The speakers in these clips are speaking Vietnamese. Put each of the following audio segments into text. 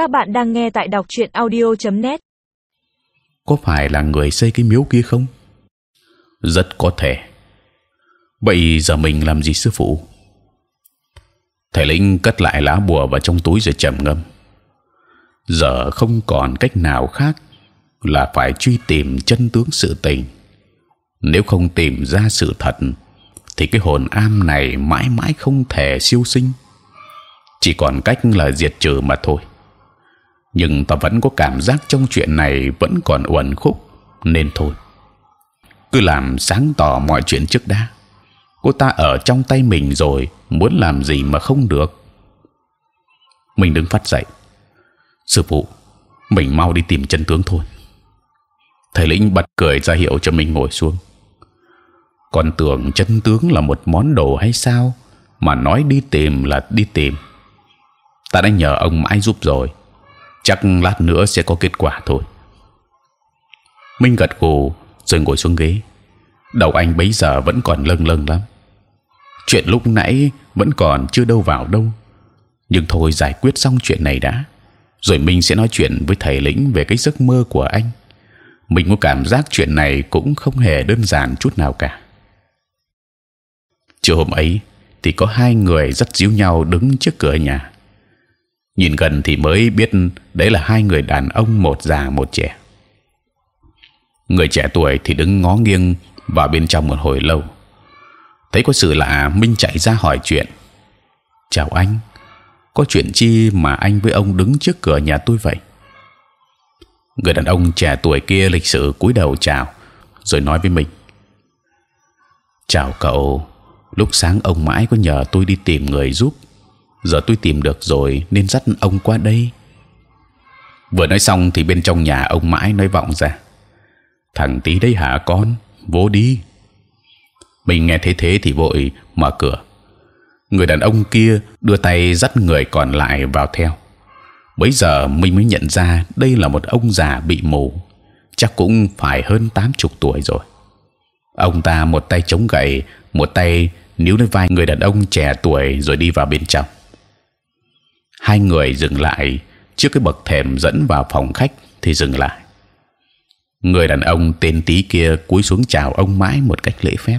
Các bạn đang nghe tại đọc truyện audio.net. Có phải là người xây cái miếu kia không? Rất có thể. Vậy giờ mình làm gì sư phụ? Thầy lĩnh cất lại lá bùa vào trong túi rồi trầm ngâm. Giờ không còn cách nào khác là phải truy tìm chân tướng sự tình. Nếu không tìm ra sự thật, thì cái hồn am này mãi mãi không thể siêu sinh. Chỉ còn cách là diệt trừ mà thôi. Nhưng ta vẫn có cảm giác trong chuyện này vẫn còn uẩn khúc, nên thôi. Cứ làm sáng tỏ mọi chuyện trước đã. Cô ta ở trong tay mình rồi, muốn làm gì mà không được. Mình đứng phát dậy. Sư phụ, mình mau đi tìm chân tướng thôi thầy lĩnh bật cười ra hiệu cho mình ngồi xuống còn tưởng chân tướng là một món đồ hay sao mà nói đi tìm là đi tìm ta đã nhờ ông mãi giúp rồi chắc lát nữa sẽ có kết quả thôi. Minh gật gù rồi ngồi xuống ghế. Đầu anh bấy giờ vẫn còn lâng lâng lắm. Chuyện lúc nãy vẫn còn chưa đâu vào đâu. Nhưng thôi giải quyết xong chuyện này đã. Rồi mình sẽ nói chuyện với thầy lĩnh về cái giấc mơ của anh. Mình có cảm giác chuyện này cũng không hề đơn giản chút nào cả. Chiều hôm ấy thì có hai người rất díu nhau đứng trước cửa nhà. Nhìn gần thì mới biết đấy là hai người đàn ông một già một trẻ. Người trẻ tuổi thì đứng ngó nghiêng vào bên trong một hồi lâu. Thấy có sự lạ, Minh chạy ra hỏi chuyện. Chào anh, có chuyện chi mà anh với ông đứng trước cửa nhà tôi vậy? người đàn ông trẻ tuổi kia lịch sự cúi đầu chào rồi nói với mình chào cậu lúc sáng ông mãi có nhờ tôi đi tìm người giúp giờ tôi tìm được rồi, nên dắt ông qua đây. Vừa nói xong thì bên trong nhà ông mãi nói vọng ra. Thằng tí đấy hả con? Vô đi. Mình nghe thấy thế thì vội mở cửa. Người đàn ông kia đưa tay dắt người còn lại vào theo. Bấy giờ mình mới nhận ra đây là một ông già bị mù, chắc cũng phải hơn tám chục tuổi rồi. Ông ta một tay chống gậy, một tay níu lấy vai người đàn ông trẻ tuổi rồi đi vào bên trong hai người dừng lại. Trước cái bậc thềm dẫn vào phòng khách thì dừng lại. Người đàn ông tên tí kia cúi xuống chào ông mãi một cách lễ phép.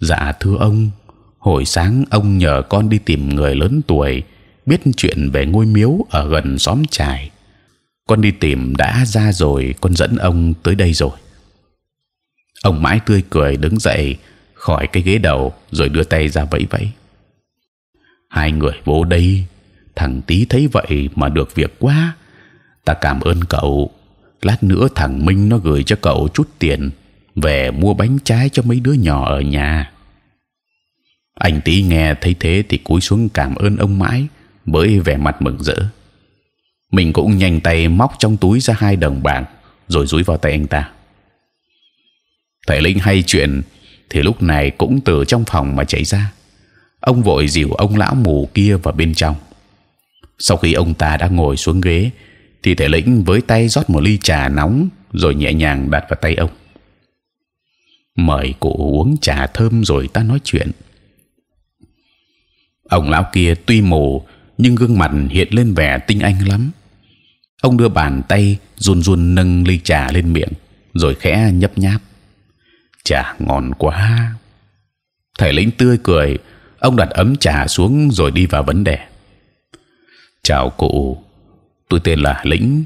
Dạ thưa ông, hồi sáng ông nhờ con đi tìm người lớn tuổi, biết chuyện về ngôi miếu ở gần xóm trài con đi tìm đã ra rồi, con dẫn ông tới đây rồi. Ông mãi tươi cười đứng dậy khỏi cái ghế đầu rồi đưa tay ra vẫy vẫy hai người vô đây. Thằng tí thấy vậy mà được việc quá. Ta cảm ơn cậu. Lát nữa thằng minh nó gửi cho cậu chút tiền về mua bánh trái cho mấy đứa nhỏ ở nhà. Anh tí nghe thấy thế thì cúi xuống cảm ơn ông mãi với vẻ mặt mừng rỡ. Mình cũng nhanh tay móc trong túi ra hai đồng bạc rồi dúi vào tay anh ta. Thầy linh hay chuyện thì lúc này cũng từ trong phòng mà chạy ra ông vội dìu ông lão mù kia vào bên trong sau khi ông ta đã ngồi xuống ghế thì thể lĩnh với tay rót một ly trà nóng rồi nhẹ nhàng đặt vào tay ông mời cụ uống trà thơm rồi ta nói chuyện ông lão kia tuy mù nhưng gương mặt hiện lên vẻ tinh anh lắm. Ông đưa bàn tay run run nâng ly trà lên miệng, rồi khẽ nhấp nháp. Trà ngon quá. Thầy lĩnh tươi cười, ông đặt ấm trà xuống rồi đi vào vấn đề. Chào cụ, tôi tên là lĩnh.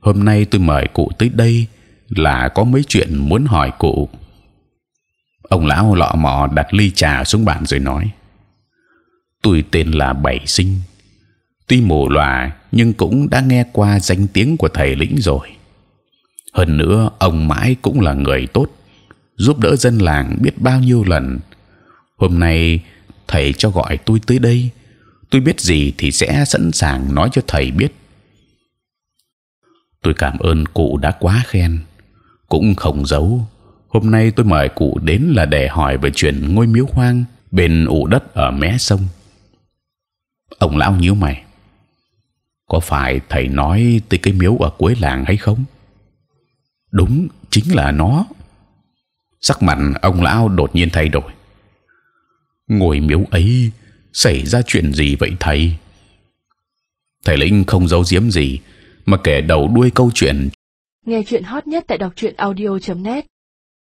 Hôm nay tôi mời cụ tới đây là có mấy chuyện muốn hỏi cụ. Ông lão lọ mò đặt ly trà xuống bàn rồi nói: Tôi tên là Bảy Sinh tuy mù lòa nhưng cũng đã nghe qua danh tiếng của thầy lĩnh rồi. Hơn nữa ông mãi cũng là người tốt, giúp đỡ dân làng biết bao nhiêu lần. Hôm nay thầy cho gọi tôi tới đây, tôi biết gì thì sẽ sẵn sàng nói cho thầy biết. Tôi cảm ơn cụ đã quá khen, cũng không giấu. Hôm nay tôi mời cụ đến là để hỏi về chuyện ngôi miếu hoang bên ụ đất ở mé sông. Ông lão nhíu mày có phải thầy nói tới cái miếu ở cuối làng hay không? Đúng, chính là nó. Sắc mặt ông lão đột nhiên thay đổi. Ngồi miếu ấy, xảy ra chuyện gì vậy thầy? thầy lĩnh không giấu giếm gì, mà kể đầu đuôi câu chuyện Nghe chuyện hot nhất tại đọc truyện audio.net